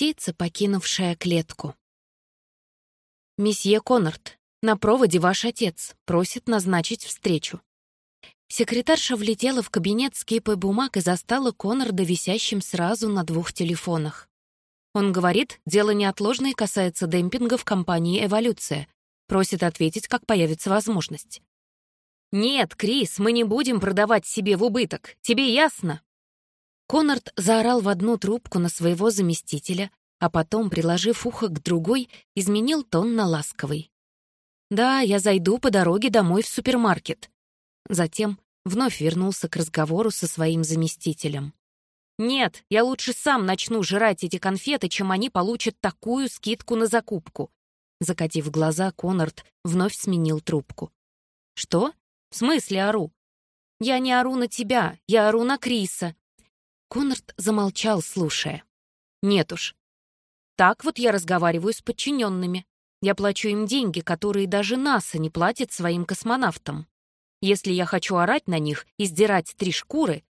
Птица, покинувшая клетку. «Месье Коннорт, на проводе ваш отец просит назначить встречу». Секретарша влетела в кабинет с кипой бумаг и застала Коннорда висящим сразу на двух телефонах. Он говорит, дело неотложное касается демпинга в компании «Эволюция». Просит ответить, как появится возможность. «Нет, Крис, мы не будем продавать себе в убыток. Тебе ясно?» Коннорд заорал в одну трубку на своего заместителя, а потом, приложив ухо к другой, изменил тон на ласковый. «Да, я зайду по дороге домой в супермаркет». Затем вновь вернулся к разговору со своим заместителем. «Нет, я лучше сам начну жрать эти конфеты, чем они получат такую скидку на закупку». Закатив глаза, Коннорд вновь сменил трубку. «Что? В смысле ору?» «Я не ору на тебя, я ору на Криса. Конрад замолчал, слушая. «Нет уж. Так вот я разговариваю с подчиненными. Я плачу им деньги, которые даже НАСА не платит своим космонавтам. Если я хочу орать на них и сдирать три шкуры...»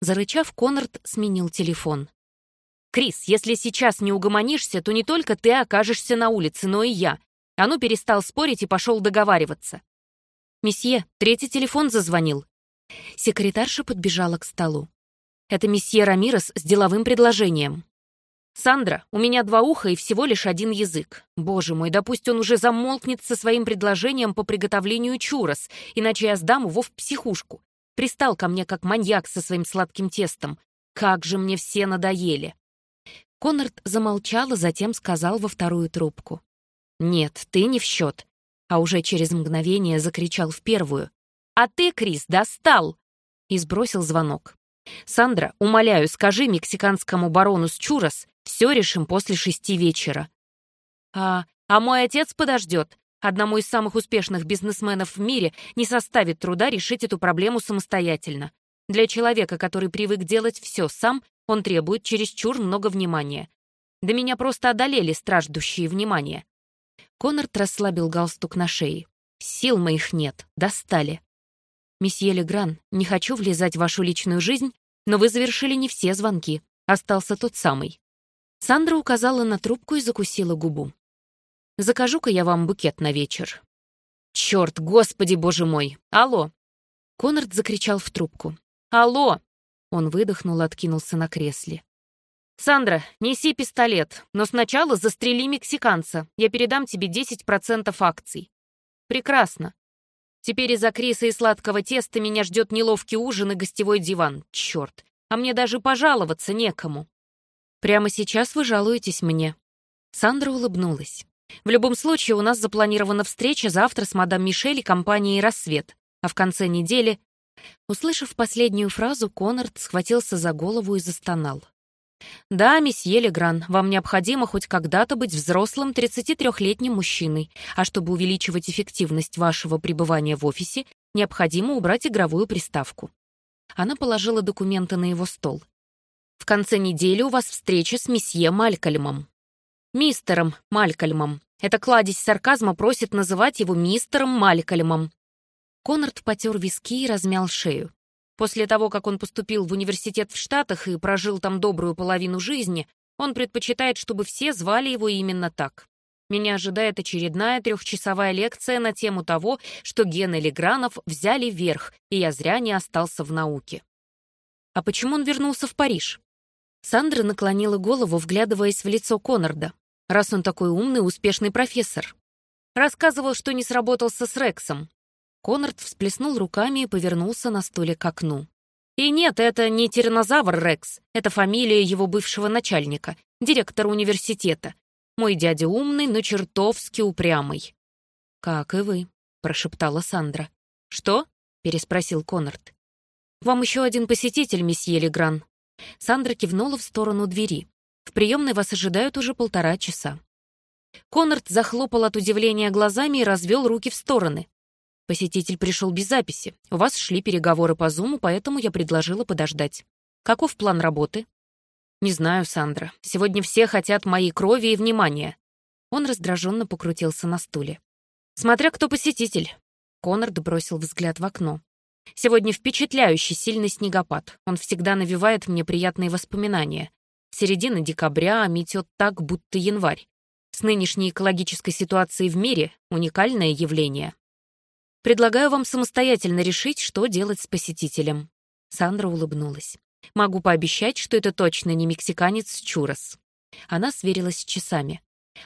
Зарычав, Конрад сменил телефон. «Крис, если сейчас не угомонишься, то не только ты окажешься на улице, но и я. А ну перестал спорить и пошел договариваться». «Месье, третий телефон зазвонил». Секретарша подбежала к столу. Это месье Рамирес с деловым предложением. «Сандра, у меня два уха и всего лишь один язык. Боже мой, да пусть он уже замолкнет со своим предложением по приготовлению чурос, иначе я сдам его в психушку. Пристал ко мне как маньяк со своим сладким тестом. Как же мне все надоели!» Конрад замолчал, а затем сказал во вторую трубку. «Нет, ты не в счет». А уже через мгновение закричал в первую. «А ты, Крис, достал!» И сбросил звонок. «Сандра, умоляю, скажи мексиканскому барону с Чурос, все решим после шести вечера». «А, а мой отец подождет. Одному из самых успешных бизнесменов в мире не составит труда решить эту проблему самостоятельно. Для человека, который привык делать все сам, он требует чересчур много внимания. Да меня просто одолели страждущие внимания». Коннорд расслабил галстук на шее. «Сил моих нет, достали». «Месье Легран, не хочу влезать в вашу личную жизнь, но вы завершили не все звонки. Остался тот самый». Сандра указала на трубку и закусила губу. «Закажу-ка я вам букет на вечер». «Черт, господи, боже мой! Алло!» Конрад закричал в трубку. «Алло!» Он выдохнул и откинулся на кресле. «Сандра, неси пистолет, но сначала застрели мексиканца. Я передам тебе 10% акций». «Прекрасно. Теперь из-за Криса и сладкого теста меня ждет неловкий ужин и гостевой диван. Черт, а мне даже пожаловаться некому. Прямо сейчас вы жалуетесь мне. Сандра улыбнулась. В любом случае, у нас запланирована встреча завтра с мадам Мишель и компанией «Рассвет», а в конце недели... Услышав последнюю фразу, Коннорд схватился за голову и застонал. «Да, месье Легран, вам необходимо хоть когда-то быть взрослым 33-летним мужчиной, а чтобы увеличивать эффективность вашего пребывания в офисе, необходимо убрать игровую приставку». Она положила документы на его стол. «В конце недели у вас встреча с месье Малькольмом». «Мистером Малькольмом». Это кладезь сарказма просит называть его мистером Малькольмом. Конрад потер виски и размял шею. После того, как он поступил в университет в Штатах и прожил там добрую половину жизни, он предпочитает, чтобы все звали его именно так. Меня ожидает очередная трехчасовая лекция на тему того, что гены Легранов взяли верх, и я зря не остался в науке. А почему он вернулся в Париж? Сандра наклонила голову, вглядываясь в лицо Коннорда. Раз он такой умный, успешный профессор. Рассказывал, что не сработался с Рексом, Конрад всплеснул руками и повернулся на стуле к окну. «И нет, это не тиранозавр Рекс, это фамилия его бывшего начальника, директора университета. Мой дядя умный, но чертовски упрямый». «Как и вы», — прошептала Сандра. «Что?» — переспросил Конрад. «Вам еще один посетитель, месье Легран». Сандра кивнула в сторону двери. «В приемной вас ожидают уже полтора часа». Конрад захлопал от удивления глазами и развел руки в стороны. Посетитель пришел без записи. У вас шли переговоры по Зуму, поэтому я предложила подождать. Каков план работы? Не знаю, Сандра. Сегодня все хотят моей крови и внимания. Он раздраженно покрутился на стуле. Смотря кто посетитель. Конрад бросил взгляд в окно. Сегодня впечатляющий сильный снегопад. Он всегда навевает мне приятные воспоминания. Середина декабря, а метет так, будто январь. С нынешней экологической ситуацией в мире уникальное явление. Предлагаю вам самостоятельно решить, что делать с посетителем. Сандра улыбнулась. Могу пообещать, что это точно не мексиканец Чурос. Она сверилась с часами.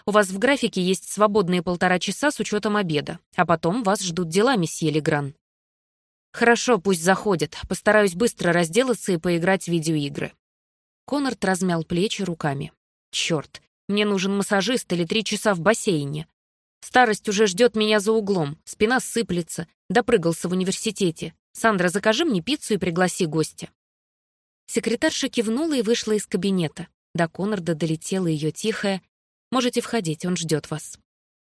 У вас в графике есть свободные полтора часа с учетом обеда, а потом вас ждут дела, месье Легран. Хорошо, пусть заходит. Постараюсь быстро разделаться и поиграть в видеоигры. Конорд размял плечи руками. Черт, мне нужен массажист или три часа в бассейне. Старость уже ждет меня за углом, спина сыплется, допрыгался в университете. Сандра, закажи мне пиццу и пригласи гостя. Секретарша кивнула и вышла из кабинета. До Конорда долетела ее тихая «Можете входить, он ждет вас».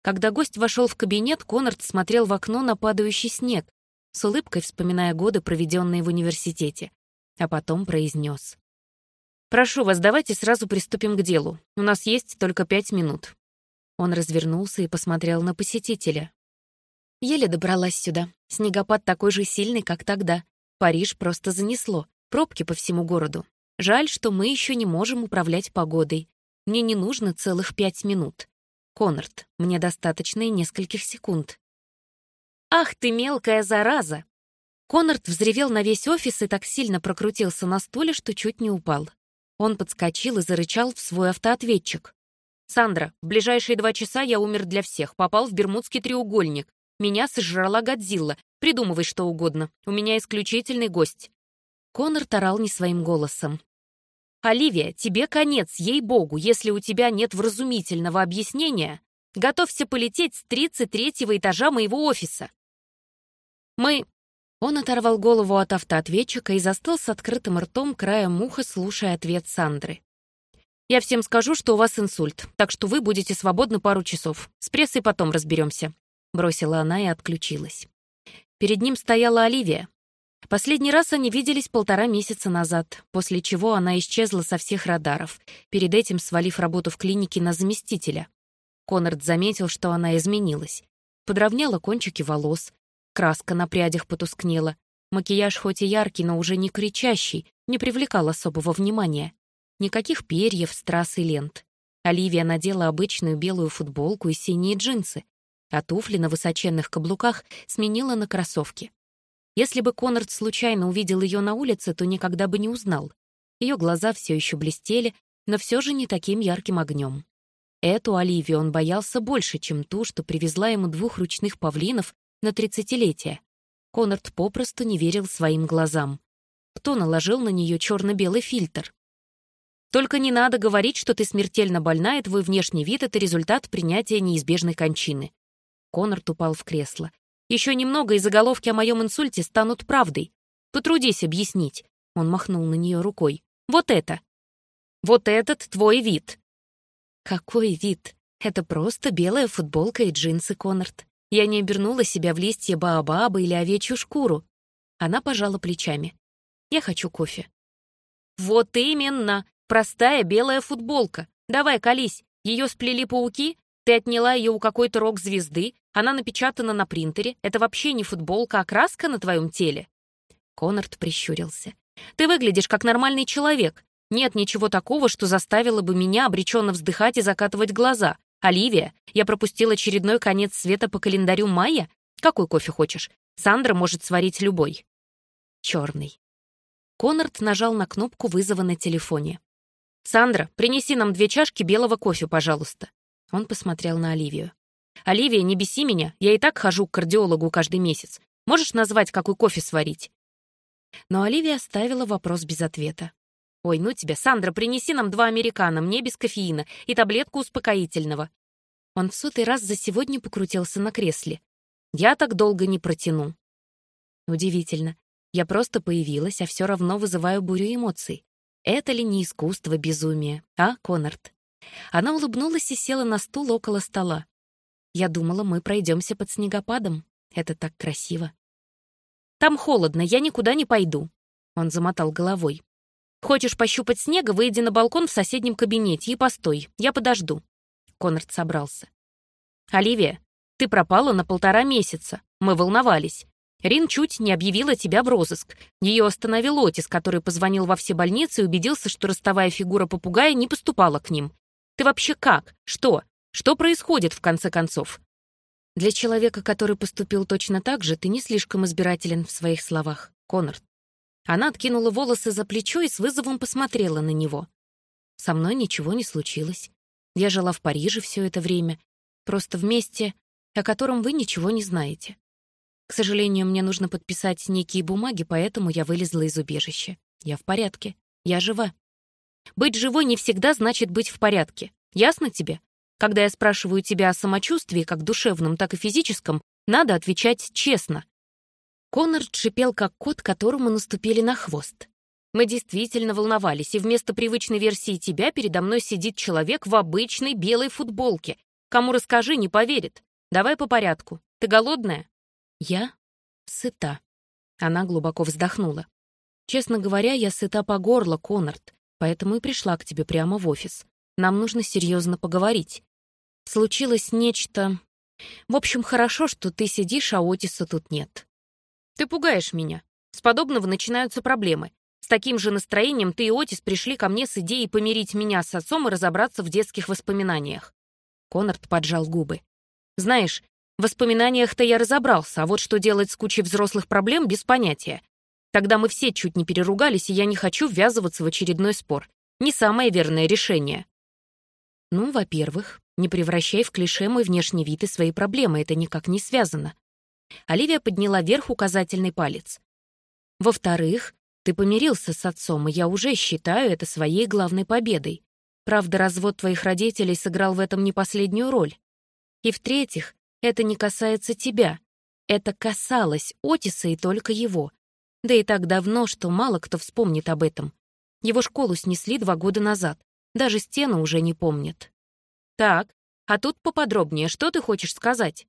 Когда гость вошел в кабинет, Конорд смотрел в окно на падающий снег, с улыбкой вспоминая годы, проведенные в университете, а потом произнес. «Прошу вас, давайте сразу приступим к делу. У нас есть только пять минут». Он развернулся и посмотрел на посетителя. Еле добралась сюда. Снегопад такой же сильный, как тогда. Париж просто занесло. Пробки по всему городу. Жаль, что мы еще не можем управлять погодой. Мне не нужно целых пять минут. Конрад, мне достаточно и нескольких секунд. «Ах ты, мелкая зараза!» Конрад взревел на весь офис и так сильно прокрутился на стуле, что чуть не упал. Он подскочил и зарычал в свой автоответчик. «Сандра, в ближайшие два часа я умер для всех, попал в Бермудский треугольник. Меня сожрала Годзилла. Придумывай что угодно. У меня исключительный гость». Конор тарал не своим голосом. «Оливия, тебе конец, ей-богу, если у тебя нет вразумительного объяснения. Готовься полететь с 33-го этажа моего офиса. Мы...» Он оторвал голову от автоответчика и застыл с открытым ртом краем муха, слушая ответ Сандры. «Я всем скажу, что у вас инсульт, так что вы будете свободны пару часов. С прессой потом разберемся», — бросила она и отключилась. Перед ним стояла Оливия. Последний раз они виделись полтора месяца назад, после чего она исчезла со всех радаров, перед этим свалив работу в клинике на заместителя. Конрад заметил, что она изменилась. Подровняла кончики волос, Краска на прядях потускнела. Макияж хоть и яркий, но уже не кричащий, не привлекал особого внимания. Никаких перьев, страз и лент. Оливия надела обычную белую футболку и синие джинсы, а туфли на высоченных каблуках сменила на кроссовки. Если бы Конрад случайно увидел ее на улице, то никогда бы не узнал. Ее глаза все еще блестели, но все же не таким ярким огнем. Эту Оливию он боялся больше, чем ту, что привезла ему двух ручных павлинов на тридцатилетие. Конрад попросту не верил своим глазам. Кто наложил на нее черно-белый фильтр? Только не надо говорить, что ты смертельно больна, и твой внешний вид — это результат принятия неизбежной кончины. Конрад упал в кресло. Еще немного, и заголовки о моем инсульте станут правдой. Потрудись объяснить. Он махнул на нее рукой. Вот это. Вот этот твой вид. Какой вид? Это просто белая футболка и джинсы, Конрад. Я не обернула себя в листья баобаба или овечью шкуру. Она пожала плечами. Я хочу кофе. Вот именно! Простая белая футболка. Давай, колись. Ее сплели пауки? Ты отняла ее у какой-то рок-звезды? Она напечатана на принтере? Это вообще не футболка, а краска на твоем теле? Конрад прищурился. Ты выглядишь как нормальный человек. Нет ничего такого, что заставило бы меня обреченно вздыхать и закатывать глаза. «Оливия, я пропустил очередной конец света по календарю мая? Какой кофе хочешь? Сандра может сварить любой». Черный. Конрад нажал на кнопку вызова на телефоне. «Сандра, принеси нам две чашки белого кофе, пожалуйста». Он посмотрел на Оливию. «Оливия, не беси меня, я и так хожу к кардиологу каждый месяц. Можешь назвать, какой кофе сварить?» Но Оливия оставила вопрос без ответа. «Ой, ну тебя, Сандра, принеси нам два американо, мне без кофеина, и таблетку успокоительного». Он в сотый раз за сегодня покрутился на кресле. «Я так долго не протяну». Удивительно. Я просто появилась, а все равно вызываю бурю эмоций. Это ли не искусство безумия, а, Конард? Она улыбнулась и села на стул около стола. Я думала, мы пройдемся под снегопадом. Это так красиво. «Там холодно, я никуда не пойду», — он замотал головой. Хочешь пощупать снега, выйди на балкон в соседнем кабинете и постой, я подожду». Конрад собрался. «Оливия, ты пропала на полтора месяца. Мы волновались. Рин чуть не объявила тебя в розыск. Ее остановил Отис, который позвонил во все больницы и убедился, что ростовая фигура попугая не поступала к ним. Ты вообще как? Что? Что происходит, в конце концов? Для человека, который поступил точно так же, ты не слишком избирателен в своих словах, Коннорд. Она откинула волосы за плечо и с вызовом посмотрела на него. Со мной ничего не случилось. Я жила в Париже все это время, просто в месте, о котором вы ничего не знаете. К сожалению, мне нужно подписать некие бумаги, поэтому я вылезла из убежища. Я в порядке. Я жива. Быть живой не всегда значит быть в порядке. Ясно тебе? Когда я спрашиваю тебя о самочувствии, как душевном, так и физическом, надо отвечать честно. Коннор шипел, как кот, которому наступили на хвост. Мы действительно волновались, и вместо привычной версии тебя передо мной сидит человек в обычной белой футболке. Кому расскажи, не поверит. Давай по порядку. Ты голодная? Я сыта. Она глубоко вздохнула. Честно говоря, я сыта по горло, Коннорд, поэтому и пришла к тебе прямо в офис. Нам нужно серьезно поговорить. Случилось нечто... В общем, хорошо, что ты сидишь, а Отиса тут нет. Ты пугаешь меня. С подобного начинаются проблемы. С таким же настроением ты и Отис пришли ко мне с идеей помирить меня с отцом и разобраться в детских воспоминаниях. Конрад поджал губы. Знаешь, в воспоминаниях-то я разобрался, а вот что делать с кучей взрослых проблем — без понятия. Тогда мы все чуть не переругались, и я не хочу ввязываться в очередной спор. Не самое верное решение. Ну, во-первых, не превращай в клише мой внешний вид и свои проблемы, это никак не связано. Оливия подняла вверх указательный палец. Во-вторых, ты помирился с отцом, и я уже считаю это своей главной победой. Правда, развод твоих родителей сыграл в этом не последнюю роль. И в-третьих, это не касается тебя. Это касалось Отиса и только его. Да и так давно, что мало кто вспомнит об этом. Его школу снесли два года назад. Даже стену уже не помнят. Так, а тут поподробнее, что ты хочешь сказать?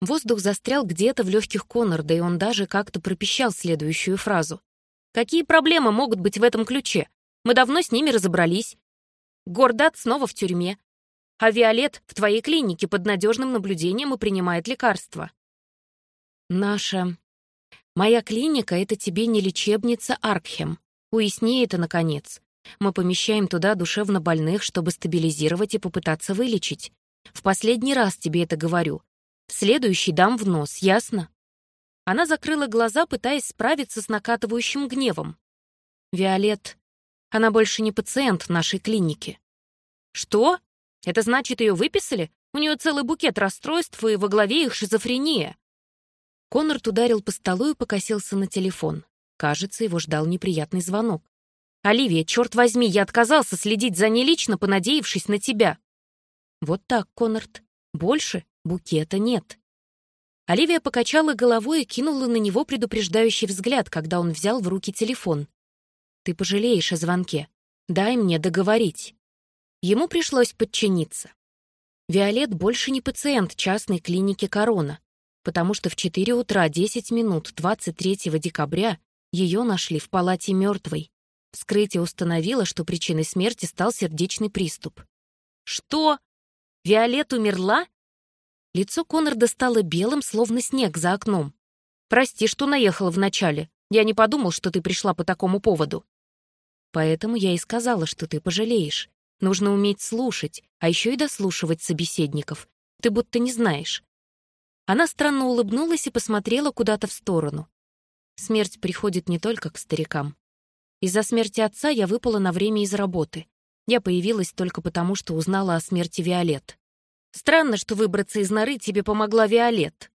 Воздух застрял где-то в легких Коннорда, и он даже как-то пропищал следующую фразу. Какие проблемы могут быть в этом ключе? Мы давно с ними разобрались. Гордат снова в тюрьме. А Виолет в твоей клинике под надежным наблюдением и принимает лекарства. Наша... Моя клиника — это тебе не лечебница Аркхем. Уясни это, наконец. Мы помещаем туда душевно больных, чтобы стабилизировать и попытаться вылечить. В последний раз тебе это говорю. В следующий дам в нос, ясно? Она закрыла глаза, пытаясь справиться с накатывающим гневом. «Виолет, она больше не пациент нашей клиники». «Что? Это значит, ее выписали? У нее целый букет расстройств, и во главе их шизофрения». Конрад ударил по столу и покосился на телефон. Кажется, его ждал неприятный звонок. «Оливия, черт возьми, я отказался следить за ней лично, понадеявшись на тебя». «Вот так, Конрад. Больше букета нет». Оливия покачала головой и кинула на него предупреждающий взгляд, когда он взял в руки телефон. «Ты пожалеешь о звонке. Дай мне договорить». Ему пришлось подчиниться. Виолет больше не пациент частной клиники «Корона», потому что в 4 утра 10 минут 23 декабря ее нашли в палате мертвой. Вскрытие установило, что причиной смерти стал сердечный приступ. «Что? Виолет умерла?» Лицо Конрада стало белым, словно снег за окном. «Прости, что наехала вначале. Я не подумал, что ты пришла по такому поводу». «Поэтому я и сказала, что ты пожалеешь. Нужно уметь слушать, а еще и дослушивать собеседников. Ты будто не знаешь». Она странно улыбнулась и посмотрела куда-то в сторону. Смерть приходит не только к старикам. Из-за смерти отца я выпала на время из работы. Я появилась только потому, что узнала о смерти Виолет. Странно, что выбраться из норы тебе помогла Виолет».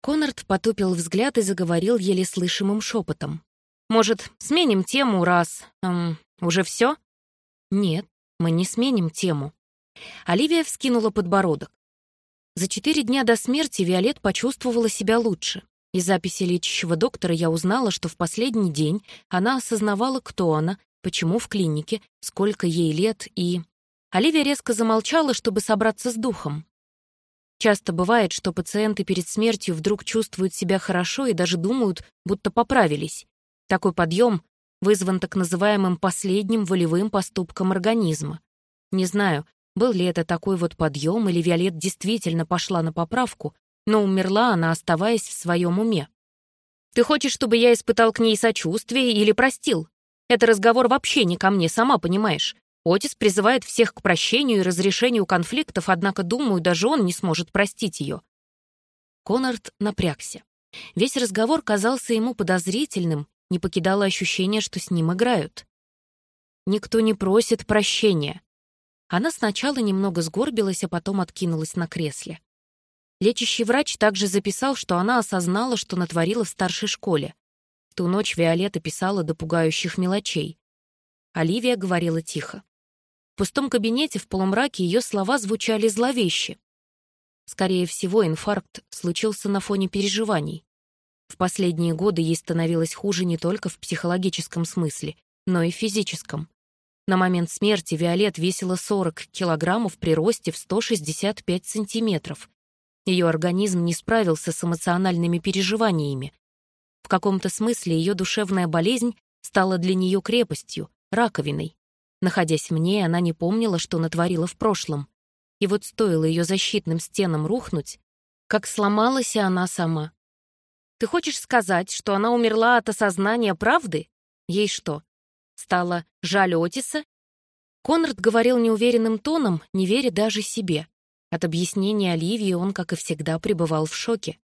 Конрад потупил взгляд и заговорил еле слышимым шепотом. «Может, сменим тему, раз... Эм, уже все?» «Нет, мы не сменим тему». Оливия вскинула подбородок. За четыре дня до смерти Виолет почувствовала себя лучше. Из записи лечащего доктора я узнала, что в последний день она осознавала, кто она, почему в клинике, сколько ей лет и... Оливия резко замолчала, чтобы собраться с духом. Часто бывает, что пациенты перед смертью вдруг чувствуют себя хорошо и даже думают, будто поправились. Такой подъем вызван так называемым последним волевым поступком организма. Не знаю, был ли это такой вот подъем, или Виолет действительно пошла на поправку, но умерла она, оставаясь в своем уме. Ты хочешь, чтобы я испытал к ней сочувствие или простил? Это разговор вообще не ко мне, сама понимаешь. Отис призывает всех к прощению и разрешению конфликтов, однако, думаю, даже он не сможет простить ее. Конрад напрягся. Весь разговор казался ему подозрительным, не покидало ощущение, что с ним играют. Никто не просит прощения. Она сначала немного сгорбилась, а потом откинулась на кресле. Лечащий врач также записал, что она осознала, что натворила в старшей школе. Ту ночь Виолетта писала до пугающих мелочей. Оливия говорила тихо. В пустом кабинете в полумраке ее слова звучали зловеще. Скорее всего, инфаркт случился на фоне переживаний. В последние годы ей становилось хуже не только в психологическом смысле, но и в физическом. На момент смерти Виолет весила 40 килограммов при росте в 165 сантиметров. Ее организм не справился с эмоциональными переживаниями. В каком-то смысле ее душевная болезнь стала для нее крепостью, раковиной. Находясь в ней, она не помнила, что натворила в прошлом. И вот стоило ее защитным стенам рухнуть, как сломалась и она сама. «Ты хочешь сказать, что она умерла от осознания правды? Ей что, Стало жаль Отиса? Конрад говорил неуверенным тоном, не веря даже себе. От объяснения Оливии он, как и всегда, пребывал в шоке.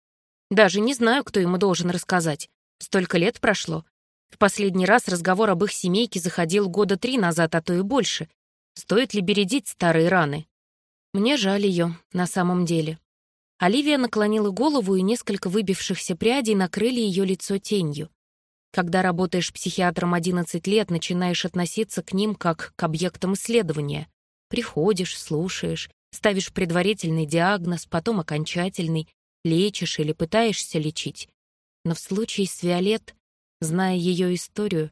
Даже не знаю, кто ему должен рассказать. Столько лет прошло. В последний раз разговор об их семейке заходил года три назад, а то и больше. Стоит ли бередить старые раны? Мне жаль ее, на самом деле. Оливия наклонила голову, и несколько выбившихся прядей накрыли ее лицо тенью. Когда работаешь психиатром 11 лет, начинаешь относиться к ним как к объектам исследования. Приходишь, слушаешь, ставишь предварительный диагноз, потом окончательный, лечишь или пытаешься лечить. Но в случае с Виолет, зная ее историю,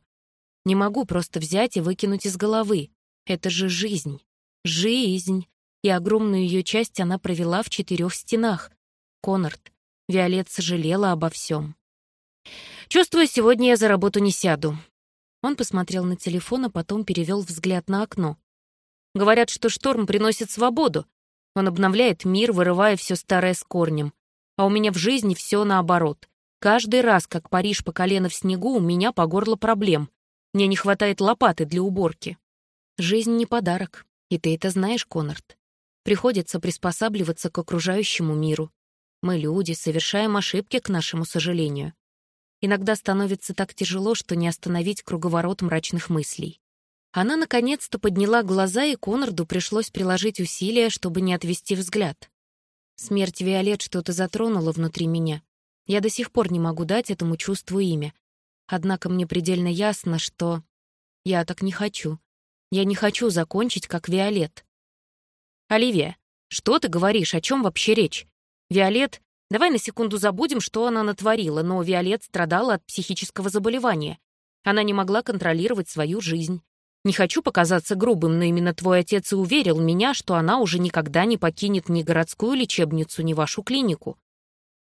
не могу просто взять и выкинуть из головы. Это же жизнь. Жизнь. И огромную ее часть она провела в четырех стенах. Конорд. Виолет сожалела обо всем. Чувствую, сегодня я за работу не сяду». Он посмотрел на телефон, а потом перевел взгляд на окно. «Говорят, что шторм приносит свободу. Он обновляет мир, вырывая все старое с корнем. А у меня в жизни все наоборот. Каждый раз, как Париж по колено в снегу, у меня по горло проблем. Мне не хватает лопаты для уборки. Жизнь не подарок, и ты это знаешь, Коннорд. Приходится приспосабливаться к окружающему миру. Мы люди, совершаем ошибки, к нашему сожалению. Иногда становится так тяжело, что не остановить круговорот мрачных мыслей. Она наконец-то подняла глаза, и Конорду пришлось приложить усилия, чтобы не отвести взгляд. Смерть Виолет что-то затронула внутри меня. Я до сих пор не могу дать этому чувству имя. Однако мне предельно ясно, что... Я так не хочу. Я не хочу закончить, как Виолет. «Оливия, что ты говоришь? О чем вообще речь? Виолет Давай на секунду забудем, что она натворила, но Виолет страдала от психического заболевания. Она не могла контролировать свою жизнь. Не хочу показаться грубым, но именно твой отец и уверил меня, что она уже никогда не покинет ни городскую лечебницу, ни вашу клинику.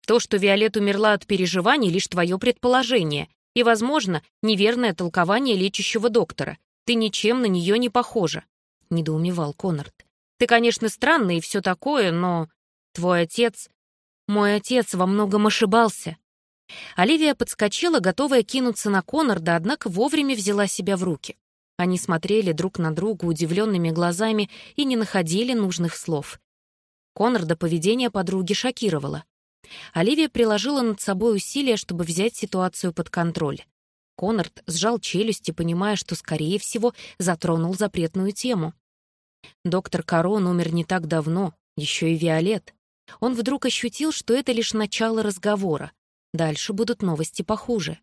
То, что Виолет умерла от переживаний, лишь твое предположение и, возможно, неверное толкование лечащего доктора. Ты ничем на нее не похожа», — недоумевал Коннорд. «Ты, конечно, странный и все такое, но твой отец мой отец во многом ошибался. Оливия подскочила, готовая кинуться на Конорда, однако вовремя взяла себя в руки. Они смотрели друг на друга удивленными глазами и не находили нужных слов. Конорда поведение подруги шокировало. Оливия приложила над собой усилия, чтобы взять ситуацию под контроль. Конорд сжал челюсти, понимая, что, скорее всего, затронул запретную тему. Доктор Корон умер не так давно, еще и Виолет. Он вдруг ощутил, что это лишь начало разговора. Дальше будут новости похуже.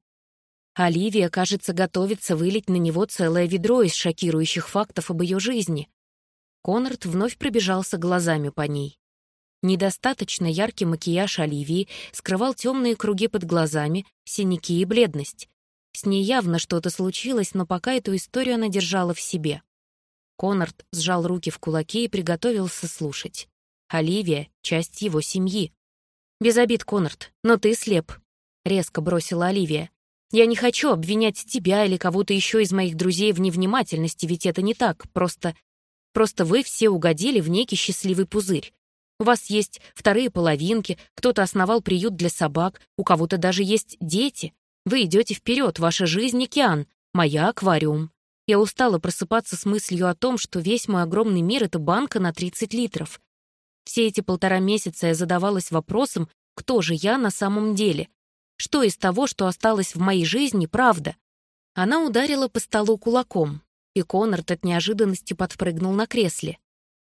Оливия, кажется, готовится вылить на него целое ведро из шокирующих фактов об ее жизни. Конрад вновь пробежался глазами по ней. Недостаточно яркий макияж Оливии скрывал темные круги под глазами, синяки и бледность. С ней явно что-то случилось, но пока эту историю она держала в себе. Конрад сжал руки в кулаки и приготовился слушать. Оливия — часть его семьи. «Без обид, Конрад, но ты слеп», — резко бросила Оливия. «Я не хочу обвинять тебя или кого-то еще из моих друзей в невнимательности, ведь это не так, просто... Просто вы все угодили в некий счастливый пузырь. У вас есть вторые половинки, кто-то основал приют для собак, у кого-то даже есть дети. Вы идете вперед, ваша жизнь — океан, моя — аквариум. Я устала просыпаться с мыслью о том, что весь мой огромный мир — это банка на 30 литров. Все эти полтора месяца я задавалась вопросом, кто же я на самом деле? Что из того, что осталось в моей жизни, правда? Она ударила по столу кулаком, и Конрад от неожиданности подпрыгнул на кресле.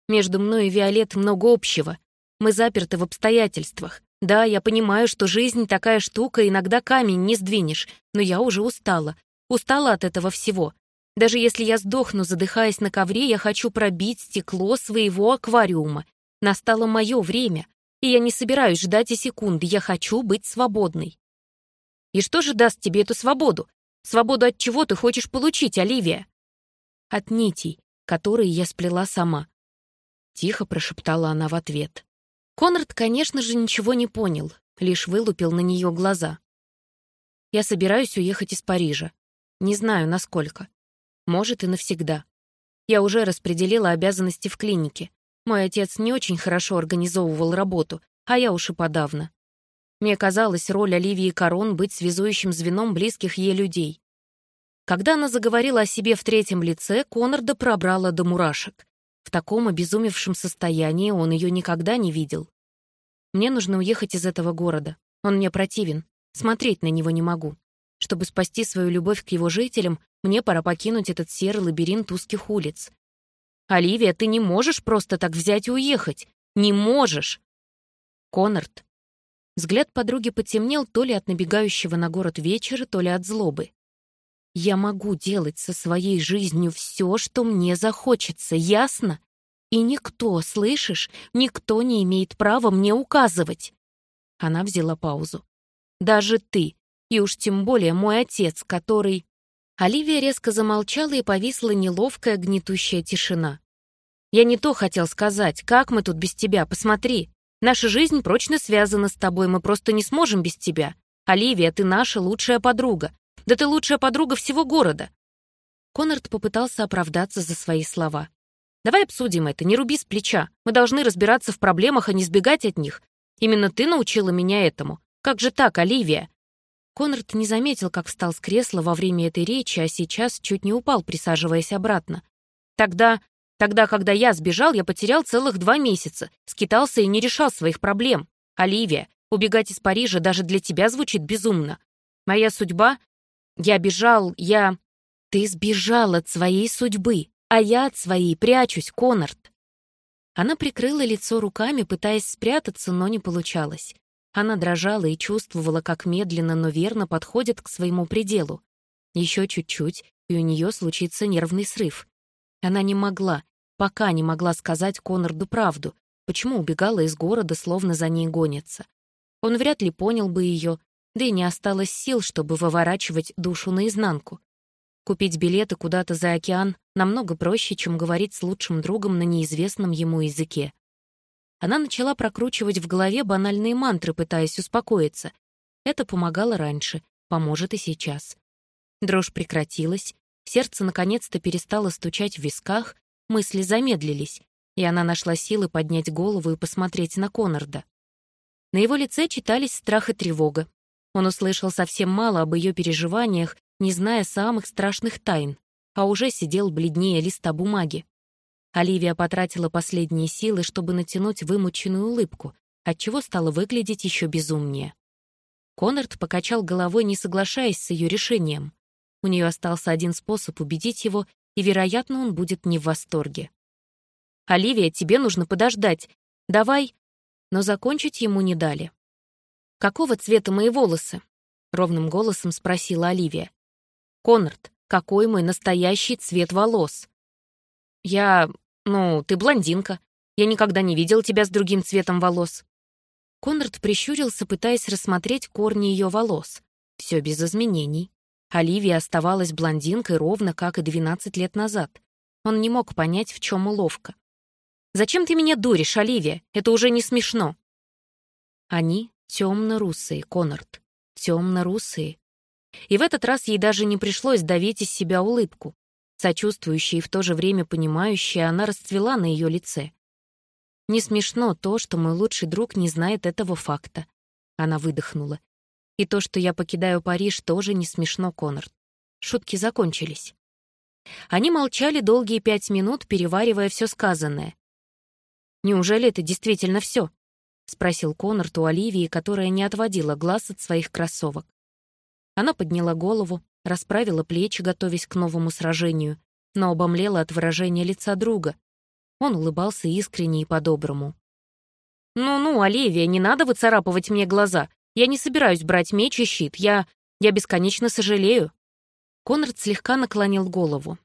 Между мной и Виолет много общего. Мы заперты в обстоятельствах. Да, я понимаю, что жизнь такая штука, иногда камень не сдвинешь, но я уже устала. Устала от этого всего. Даже если я сдохну, задыхаясь на ковре, я хочу пробить стекло своего аквариума. Настало мое время, и я не собираюсь ждать и секунды, я хочу быть свободной. И что же даст тебе эту свободу? Свободу от чего ты хочешь получить, Оливия? От нитей, которые я сплела сама. Тихо прошептала она в ответ. Конрад, конечно же, ничего не понял, лишь вылупил на нее глаза. Я собираюсь уехать из Парижа. Не знаю, насколько. Может, и навсегда. Я уже распределила обязанности в клинике. Мой отец не очень хорошо организовывал работу, а я уж и подавно. Мне казалось, роль Оливии Корон быть связующим звеном близких ей людей. Когда она заговорила о себе в третьем лице, Конорда пробрала до мурашек. В таком обезумевшем состоянии он ее никогда не видел. Мне нужно уехать из этого города. Он мне противен. Смотреть на него не могу. Чтобы спасти свою любовь к его жителям, мне пора покинуть этот серый лабиринт узких улиц. «Оливия, ты не можешь просто так взять и уехать! Не можешь!» Коннорд. Взгляд подруги потемнел то ли от набегающего на город вечера, то ли от злобы. «Я могу делать со своей жизнью все, что мне захочется, ясно? И никто, слышишь, никто не имеет права мне указывать!» Она взяла паузу. «Даже ты, и уж тем более мой отец, который...» Оливия резко замолчала, и повисла неловкая гнетущая тишина. «Я не то хотел сказать. Как мы тут без тебя? Посмотри. Наша жизнь прочно связана с тобой, мы просто не сможем без тебя. Оливия, ты наша лучшая подруга. Да ты лучшая подруга всего города». Конрад попытался оправдаться за свои слова. «Давай обсудим это, не руби с плеча. Мы должны разбираться в проблемах, а не сбегать от них. Именно ты научила меня этому. Как же так, Оливия? Конрад не заметил, как встал с кресла во время этой речи, а сейчас чуть не упал, присаживаясь обратно. Тогда, тогда, когда я сбежал, я потерял целых два месяца, скитался и не решал своих проблем. Оливия, убегать из Парижа даже для тебя звучит безумно. Моя судьба? Я бежал, я... Ты сбежал от своей судьбы, а я от своей прячусь, Конрад. Она прикрыла лицо руками, пытаясь спрятаться, но не получалось. Она дрожала и чувствовала, как медленно, но верно подходит к своему пределу. Еще чуть-чуть, и у нее случится нервный срыв. Она не могла, пока не могла сказать Конорду правду, почему убегала из города, словно за ней гонятся. Он вряд ли понял бы ее, да и не осталось сил, чтобы выворачивать душу наизнанку. Купить билеты куда-то за океан намного проще, чем говорить с лучшим другом на неизвестном ему языке. Она начала прокручивать в голове банальные мантры, пытаясь успокоиться. Это помогало раньше, поможет и сейчас. Дрожь прекратилась, сердце наконец-то перестало стучать в висках, мысли замедлились, и она нашла силы поднять голову и посмотреть на Конорда. На его лице читались страх и тревога. Он услышал совсем мало об ее переживаниях, не зная самых страшных тайн, а уже сидел бледнее листа бумаги. Оливия потратила последние силы, чтобы натянуть вымученную улыбку, отчего стала выглядеть еще безумнее. Конрад покачал головой, не соглашаясь с ее решением. У нее остался один способ убедить его, и, вероятно, он будет не в восторге. «Оливия, тебе нужно подождать. Давай...» Но закончить ему не дали. «Какого цвета мои волосы?» — ровным голосом спросила Оливия. «Конрад, какой мой настоящий цвет волос?» «Я... ну, ты блондинка. Я никогда не видел тебя с другим цветом волос». Конрад прищурился, пытаясь рассмотреть корни ее волос. Все без изменений. Оливия оставалась блондинкой ровно как и 12 лет назад. Он не мог понять, в чем уловка. «Зачем ты меня дуришь, Оливия? Это уже не смешно». Они темно-русые, Конрад. Темно-русые. И в этот раз ей даже не пришлось давить из себя улыбку. Сочувствующая и в то же время понимающая, она расцвела на ее лице. Не смешно то, что мой лучший друг не знает этого факта. Она выдохнула. И то, что я покидаю Париж, тоже не смешно, Конрад. Шутки закончились. Они молчали долгие пять минут, переваривая все сказанное. «Неужели это действительно все? спросил Конрад у Оливии, которая не отводила глаз от своих кроссовок. Она подняла голову, расправила плечи, готовясь к новому сражению, но обомлела от выражения лица друга. Он улыбался искренне и по-доброму. «Ну-ну, Оливия, не надо выцарапывать мне глаза. Я не собираюсь брать меч и щит. Я... я бесконечно сожалею». Конрад слегка наклонил голову.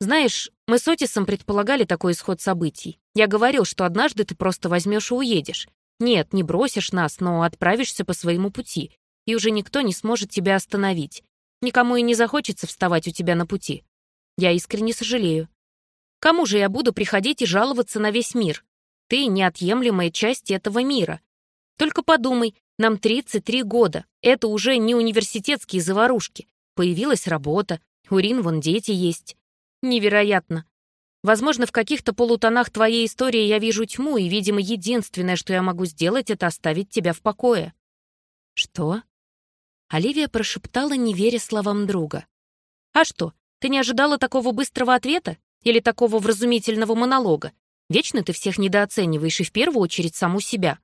«Знаешь, мы с Отисом предполагали такой исход событий. Я говорил, что однажды ты просто возьмешь и уедешь. Нет, не бросишь нас, но отправишься по своему пути, и уже никто не сможет тебя остановить. Никому и не захочется вставать у тебя на пути. Я искренне сожалею. Кому же я буду приходить и жаловаться на весь мир? Ты — неотъемлемая часть этого мира. Только подумай, нам 33 года. Это уже не университетские заварушки. Появилась работа, у Рин вон дети есть. Невероятно. Возможно, в каких-то полутонах твоей истории я вижу тьму, и, видимо, единственное, что я могу сделать, это оставить тебя в покое». «Что?» Оливия прошептала, не веря словам друга. «А что, ты не ожидала такого быстрого ответа? Или такого вразумительного монолога? Вечно ты всех недооцениваешь и в первую очередь саму себя».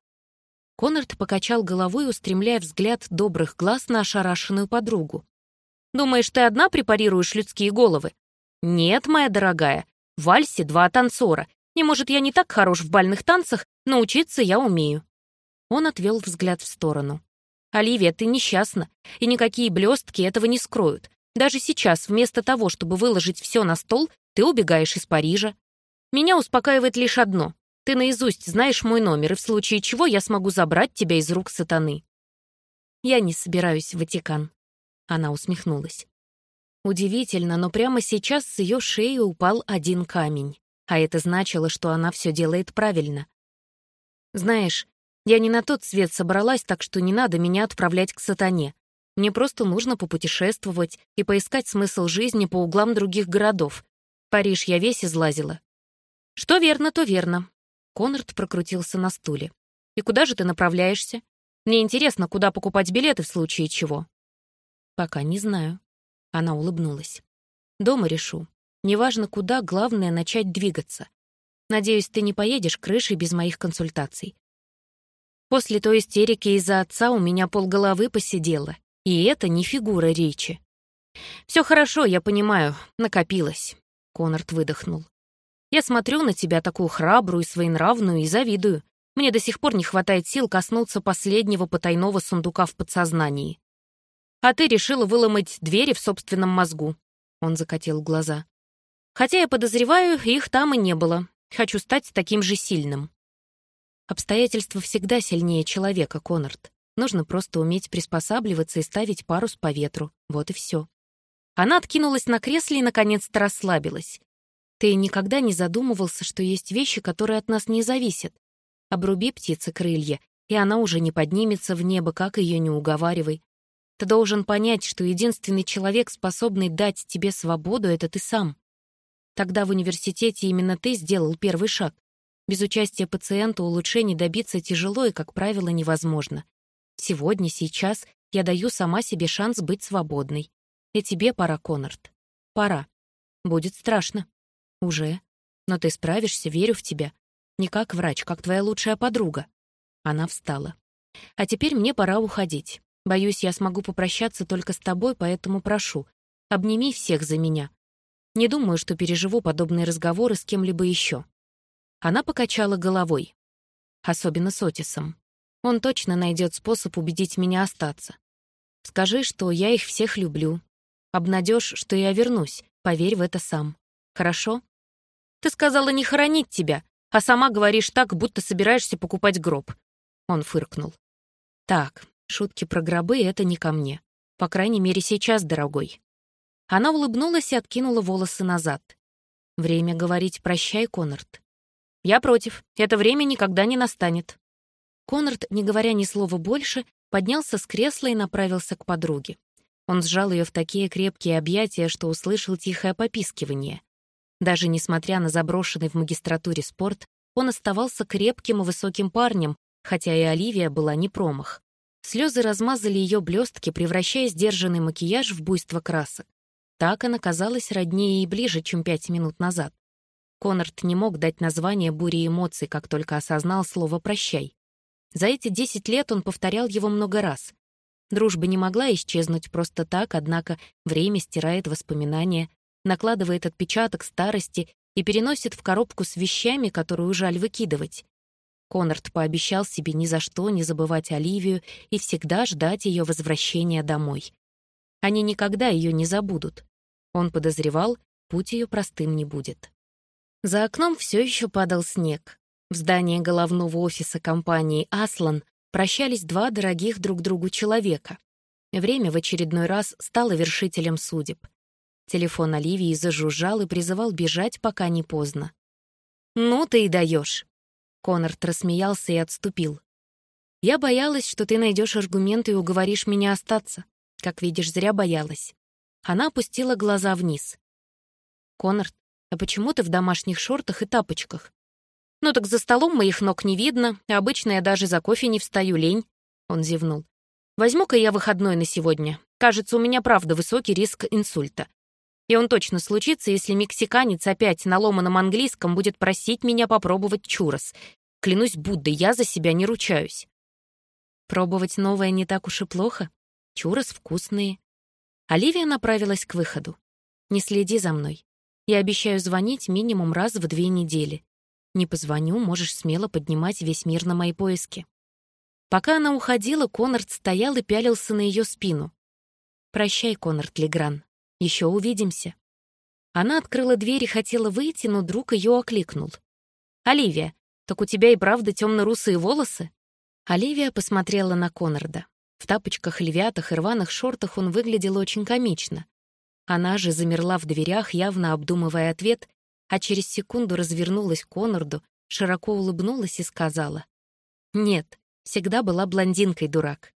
Конрад покачал головой, устремляя взгляд добрых глаз на ошарашенную подругу. «Думаешь, ты одна препарируешь людские головы? Нет, моя дорогая, в вальсе два танцора, и, может, я не так хорош в бальных танцах, но учиться я умею». Он отвел взгляд в сторону. «Оливия, ты несчастна, и никакие блестки этого не скроют. Даже сейчас, вместо того, чтобы выложить все на стол, ты убегаешь из Парижа. Меня успокаивает лишь одно. Ты наизусть знаешь мой номер, и в случае чего я смогу забрать тебя из рук сатаны». «Я не собираюсь в Ватикан», — она усмехнулась. Удивительно, но прямо сейчас с ее шеи упал один камень. А это значило, что она все делает правильно. «Знаешь, я не на тот свет собралась, так что не надо меня отправлять к сатане. Мне просто нужно попутешествовать и поискать смысл жизни по углам других городов. Париж я весь излазила». «Что верно, то верно». Конрад прокрутился на стуле. «И куда же ты направляешься? Мне интересно, куда покупать билеты в случае чего». «Пока не знаю», она улыбнулась. «Дома решу. Неважно куда, главное — начать двигаться. Надеюсь, ты не поедешь крышей без моих консультаций. После той истерики из-за отца у меня полголовы посидело, и это не фигура речи. Все хорошо, я понимаю, накопилось», — Конрад выдохнул. «Я смотрю на тебя такую храбрую своенравную и завидую. Мне до сих пор не хватает сил коснуться последнего потайного сундука в подсознании. А ты решила выломать двери в собственном мозгу. Он закатил глаза. Хотя я подозреваю, их там и не было. Хочу стать таким же сильным. Обстоятельства всегда сильнее человека, Конрад. Нужно просто уметь приспосабливаться и ставить парус по ветру. Вот и все. Она откинулась на кресле и наконец-то расслабилась. Ты никогда не задумывался, что есть вещи, которые от нас не зависят. Обруби птице крылья, и она уже не поднимется в небо, как ее не уговаривай. Ты должен понять, что единственный человек, способный дать тебе свободу, — это ты сам. Тогда в университете именно ты сделал первый шаг. Без участия пациента улучшений добиться тяжело и, как правило, невозможно. Сегодня, сейчас я даю сама себе шанс быть свободной. И тебе пора, Коннорд. Пора. Будет страшно. Уже. Но ты справишься, верю в тебя. Не как врач, как твоя лучшая подруга. Она встала. А теперь мне пора уходить. Боюсь, я смогу попрощаться только с тобой, поэтому прошу, обними всех за меня. Не думаю, что переживу подобные разговоры с кем-либо еще. Она покачала головой. Особенно с Отисом. Он точно найдет способ убедить меня остаться. Скажи, что я их всех люблю. Обнадежь, что я вернусь. Поверь в это сам. Хорошо? Ты сказала не хоронить тебя, а сама говоришь так, будто собираешься покупать гроб. Он фыркнул. Так, Шутки про гробы — это не ко мне. По крайней мере, сейчас, дорогой. Она улыбнулась и откинула волосы назад. Время говорить «прощай, Конрад». «Я против. Это время никогда не настанет». Конрад, не говоря ни слова больше, поднялся с кресла и направился к подруге. Он сжал ее в такие крепкие объятия, что услышал тихое попискивание. Даже несмотря на заброшенный в магистратуре спорт, он оставался крепким и высоким парнем, хотя и Оливия была не промах. Слезы размазали ее блестки, превращая сдержанный макияж в буйство красок. Так она казалась роднее и ближе, чем пять минут назад. Коннорд не мог дать название буре эмоций, как только осознал слово «прощай». За эти десять лет он повторял его много раз. Дружба не могла исчезнуть просто так, однако время стирает воспоминания, накладывает отпечаток старости и переносит в коробку с вещами, которую жаль выкидывать. Конрад пообещал себе ни за что не забывать Оливию и всегда ждать ее возвращения домой. Они никогда ее не забудут. Он подозревал, путь ее простым не будет. За окном все еще падал снег. В здании головного офиса компании «Аслан» прощались два дорогих друг другу человека. Время в очередной раз стало вершителем судеб. Телефон Оливии зажужжал и призывал бежать, пока не поздно. «Ну ты и даешь. Конорд рассмеялся и отступил. «Я боялась, что ты найдешь аргументы и уговоришь меня остаться. Как видишь, зря боялась». Она опустила глаза вниз. «Конорд, а почему ты в домашних шортах и тапочках?» «Ну так за столом моих ног не видно, и обычно я даже за кофе не встаю, лень». Он зевнул. «Возьму-ка я выходной на сегодня. Кажется, у меня правда высокий риск инсульта. И он точно случится, если мексиканец опять на ломаном английском будет просить меня попробовать чурос. Клянусь Буддой, я за себя не ручаюсь. Пробовать новое не так уж и плохо. Чурос вкусные. Оливия направилась к выходу. «Не следи за мной. Я обещаю звонить минимум раз в две недели. Не позвоню, можешь смело поднимать весь мир на мои поиски». Пока она уходила, Коннорд стоял и пялился на ее спину. «Прощай, Коннорд Легран. Еще увидимся». Она открыла дверь и хотела выйти, но друг ее окликнул. «Оливия, так у тебя и правда темно-русые волосы?» Оливия посмотрела на Конорда. В тапочках-львятах и рваных шортах он выглядел очень комично. Она же замерла в дверях, явно обдумывая ответ, а через секунду развернулась к Конорду, широко улыбнулась и сказала. «Нет, всегда была блондинкой, дурак».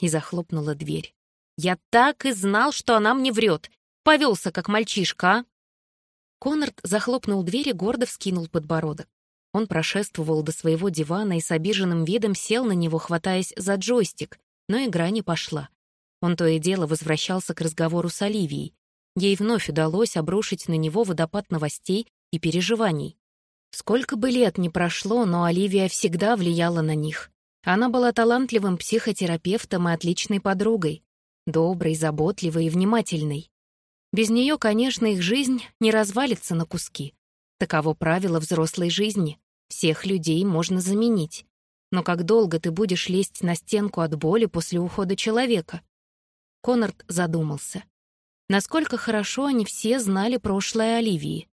И захлопнула дверь. Я так и знал, что она мне врет. Повелся, как мальчишка, а? Конрад захлопнул дверь и гордо вскинул подбородок. Он прошествовал до своего дивана и с обиженным видом сел на него, хватаясь за джойстик, но игра не пошла. Он то и дело возвращался к разговору с Оливией. Ей вновь удалось обрушить на него водопад новостей и переживаний. Сколько бы лет ни прошло, но Оливия всегда влияла на них. Она была талантливым психотерапевтом и отличной подругой доброй, заботливой и внимательной. Без нее, конечно, их жизнь не развалится на куски. Таково правило взрослой жизни. Всех людей можно заменить. Но как долго ты будешь лезть на стенку от боли после ухода человека? Коннорд задумался. Насколько хорошо они все знали прошлое Оливии.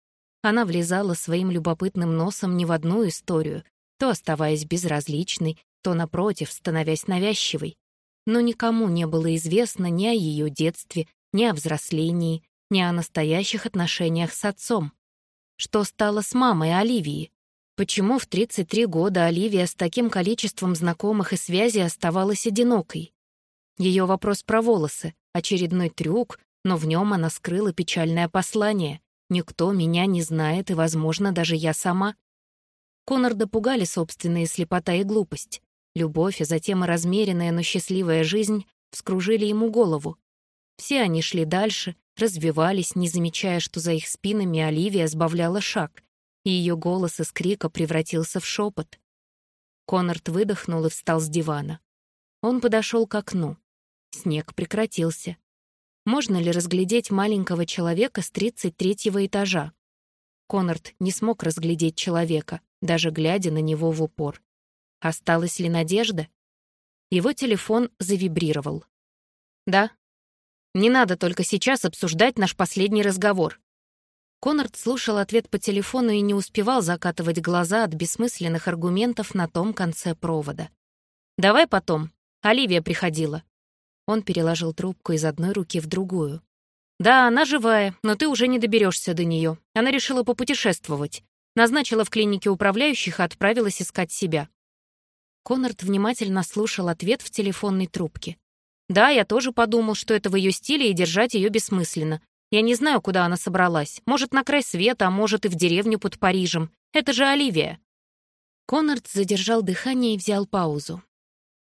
Она влезала своим любопытным носом не в одну историю, то оставаясь безразличной, то, напротив, становясь навязчивой но никому не было известно ни о ее детстве, ни о взрослении, ни о настоящих отношениях с отцом. Что стало с мамой Оливии? Почему в 33 года Оливия с таким количеством знакомых и связей оставалась одинокой? Ее вопрос про волосы, очередной трюк, но в нем она скрыла печальное послание. «Никто меня не знает, и, возможно, даже я сама». Конорда пугали собственные слепота и глупость. Любовь, а затем и размеренная, но счастливая жизнь вскружили ему голову. Все они шли дальше, развивались, не замечая, что за их спинами Оливия сбавляла шаг, и ее голос из крика превратился в шепот. Коннорд выдохнул и встал с дивана. Он подошел к окну. Снег прекратился. Можно ли разглядеть маленького человека с 33-го этажа? Коннорд не смог разглядеть человека, даже глядя на него в упор. Осталась ли надежда? Его телефон завибрировал. «Да. Не надо только сейчас обсуждать наш последний разговор». Конрад слушал ответ по телефону и не успевал закатывать глаза от бессмысленных аргументов на том конце провода. «Давай потом. Оливия приходила». Он переложил трубку из одной руки в другую. «Да, она живая, но ты уже не доберешься до нее. Она решила попутешествовать. Назначила в клинике управляющих и отправилась искать себя. Коннорд внимательно слушал ответ в телефонной трубке. «Да, я тоже подумал, что это в ее стиле и держать ее бессмысленно. Я не знаю, куда она собралась. Может, на край света, а может, и в деревню под Парижем. Это же Оливия». Коннорд задержал дыхание и взял паузу.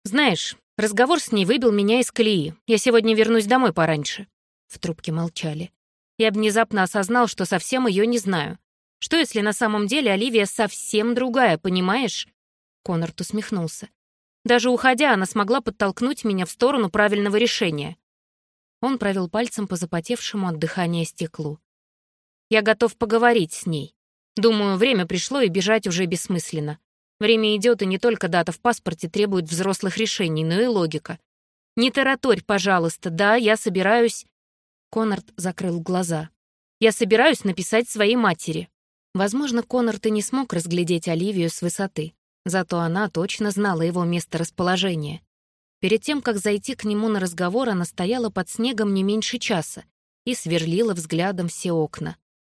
«Знаешь, разговор с ней выбил меня из колеи. Я сегодня вернусь домой пораньше». В трубке молчали. Я внезапно осознал, что совсем ее не знаю. Что если на самом деле Оливия совсем другая, понимаешь? Коннорд усмехнулся. Даже уходя, она смогла подтолкнуть меня в сторону правильного решения. Он провел пальцем по запотевшему от дыхания стеклу. Я готов поговорить с ней. Думаю, время пришло, и бежать уже бессмысленно. Время идет, и не только дата в паспорте требует взрослых решений, но и логика. Не тараторь, пожалуйста, да, я собираюсь... Коннорд закрыл глаза. Я собираюсь написать своей матери. Возможно, Коннорд и не смог разглядеть Оливию с высоты, зато она точно знала его месторасположение. Перед тем, как зайти к нему на разговор, она стояла под снегом не меньше часа и сверлила взглядом все окна.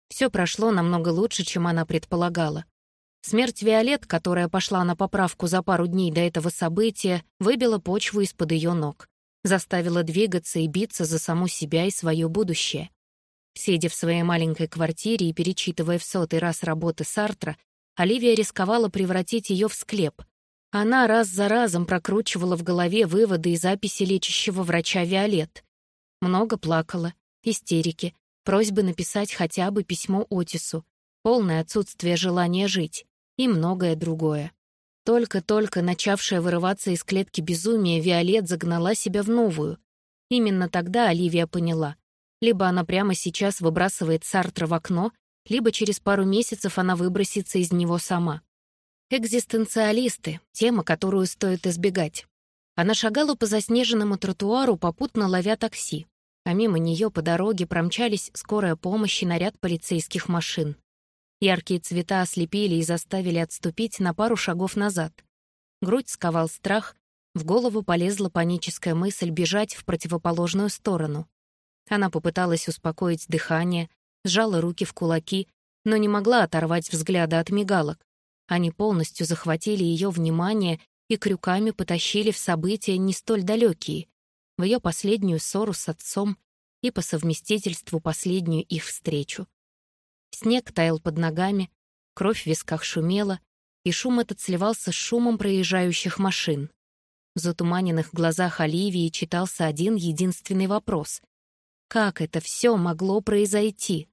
Все прошло намного лучше, чем она предполагала. Смерть Виолет, которая пошла на поправку за пару дней до этого события, выбила почву из-под ее ног, заставила двигаться и биться за саму себя и свое будущее. Сидя в своей маленькой квартире и перечитывая в сотый раз работы Сартра, Оливия рисковала превратить ее в склеп. Она раз за разом прокручивала в голове выводы и записи лечащего врача Виолет. Много плакала, истерики, просьбы написать хотя бы письмо Отису, полное отсутствие желания жить и многое другое. Только-только начавшая вырываться из клетки безумия, Виолет загнала себя в новую. Именно тогда Оливия поняла. Либо она прямо сейчас выбрасывает Сартра в окно, либо через пару месяцев она выбросится из него сама. Экзистенциалисты — тема, которую стоит избегать. Она шагала по заснеженному тротуару, попутно ловя такси, а мимо нее по дороге промчались скорая помощь и наряд полицейских машин. Яркие цвета ослепили и заставили отступить на пару шагов назад. Грудь сковал страх, в голову полезла паническая мысль бежать в противоположную сторону. Она попыталась успокоить дыхание, сжала руки в кулаки, но не могла оторвать взгляда от мигалок. Они полностью захватили ее внимание и крюками потащили в события не столь далекие, в ее последнюю ссору с отцом и по совместительству последнюю их встречу. Снег таял под ногами, кровь в висках шумела, и шум этот сливался с шумом проезжающих машин. В затуманенных глазах Оливии читался один единственный вопрос. Как это все могло произойти?